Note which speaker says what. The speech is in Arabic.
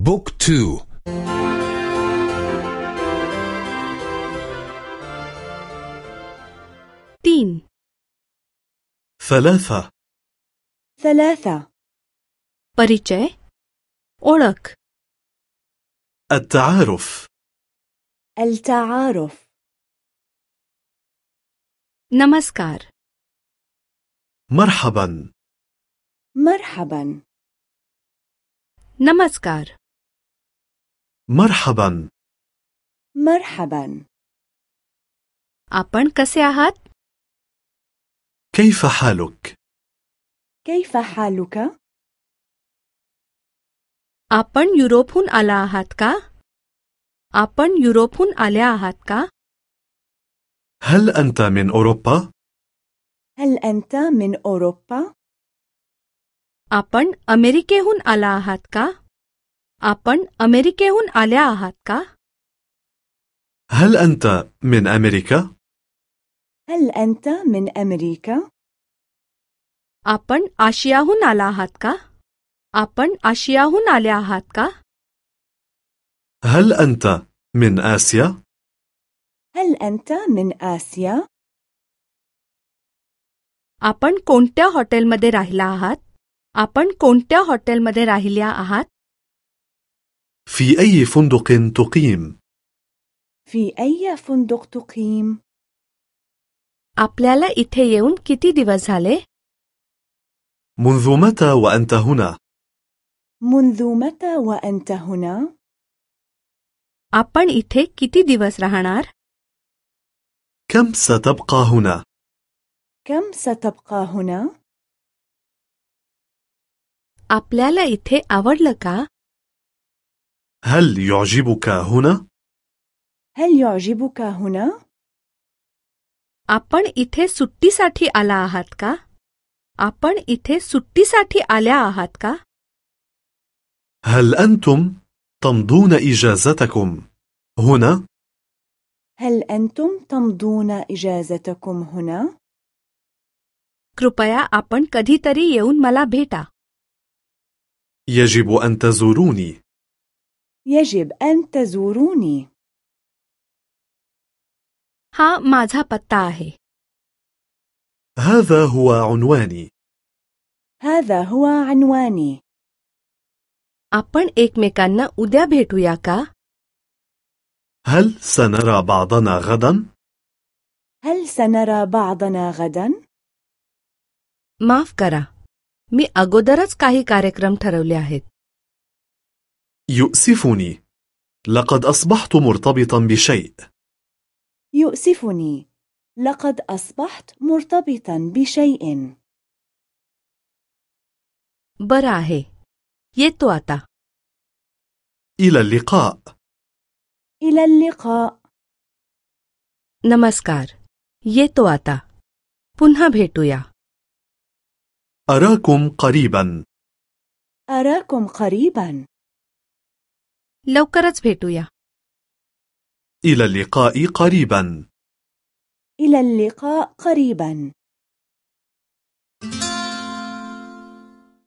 Speaker 1: بوك تو
Speaker 2: तीन
Speaker 3: ثلاثة
Speaker 4: ثلاثة
Speaker 2: परिचय ओळख
Speaker 3: التعارف
Speaker 4: التعارف
Speaker 2: नमस्कार
Speaker 3: مرحبا
Speaker 4: مرحبا
Speaker 2: नमस्कार
Speaker 3: مرحبا
Speaker 4: مرحبا
Speaker 2: आपण कसे आहात
Speaker 3: كيف حالك
Speaker 4: كيف حالك؟
Speaker 2: आपण युरोपहून आला आहात का आपण युरोपहून आल्या आहात का
Speaker 3: هل أنت من أوروبا؟
Speaker 4: هل أنت من أوروبا؟
Speaker 2: आपण अमेरिकेहून आला आहात का आपण अमेरिकेहून आल्या आहात का
Speaker 3: هل أنت من أمريكا؟
Speaker 4: هل أنت من أمريكا؟
Speaker 2: आपण आशियाहून आला आहात का आपण आशियाहून आल्या आहात का
Speaker 3: هل أنت من آسيا؟
Speaker 4: هل أنت من آسيا؟
Speaker 2: आपण कोणत्या हॉटेलमध्ये राहिला आहात आपण कोणत्या हॉटेलमध्ये राहिल्या आहात
Speaker 3: في أي فندق تقيم؟
Speaker 4: في أي فندق تقيم؟
Speaker 2: आपल्याला इथे येऊन किती दिवस झाले
Speaker 3: منذ متى وأنت هنا؟
Speaker 4: منذ متى وأنت هنا؟
Speaker 2: आपण इथे किती दिवस राहणार
Speaker 3: كم ستبقى هنا؟
Speaker 4: كم ستبقى هنا؟
Speaker 2: आपल्याला इथे आवडलं का
Speaker 3: هل يعجبك هنا؟
Speaker 4: هل يعجبك هنا؟
Speaker 2: आपण इथे सुट्टीसाठी आला आहात का आपण इथे सुट्टीसाठी आल्या आहात का
Speaker 3: هل أنتم تمضون إجازتكم هنا؟
Speaker 4: هل أنتم تمضون إجازتكم هنا؟
Speaker 2: कृपया आपण कधीतरी येऊन मला भेटा
Speaker 3: يجب أن تزوروني
Speaker 4: يجب أن تزوروني
Speaker 2: हा माझा पत्ता आहे
Speaker 3: هذا هو عنواني
Speaker 4: هذا هو عنواني
Speaker 2: आपण एकमेकांना उद्या भेटूया का
Speaker 3: هل سنرى بعضنا غدا؟
Speaker 4: هل سنرى بعضنا غدا؟
Speaker 2: माफ करा मी अगोदरच काही कार्यक्रम ठरवले आहेत
Speaker 3: يؤسفني لقد أصبحت مرتبطا بشيء
Speaker 4: يؤسفني لقد أصبحت مرتبطا بشيء
Speaker 2: बरं आहे येतो आता
Speaker 3: إلى اللقاء
Speaker 4: إلى اللقاء
Speaker 2: नमस्कार येतो आता पुन्हा भेटूया
Speaker 3: أراكم قريبا
Speaker 4: أراكم قريبا
Speaker 2: लवकरच भेटूया
Speaker 3: إلى اللقاء قريبا
Speaker 4: إلى اللقاء قريبا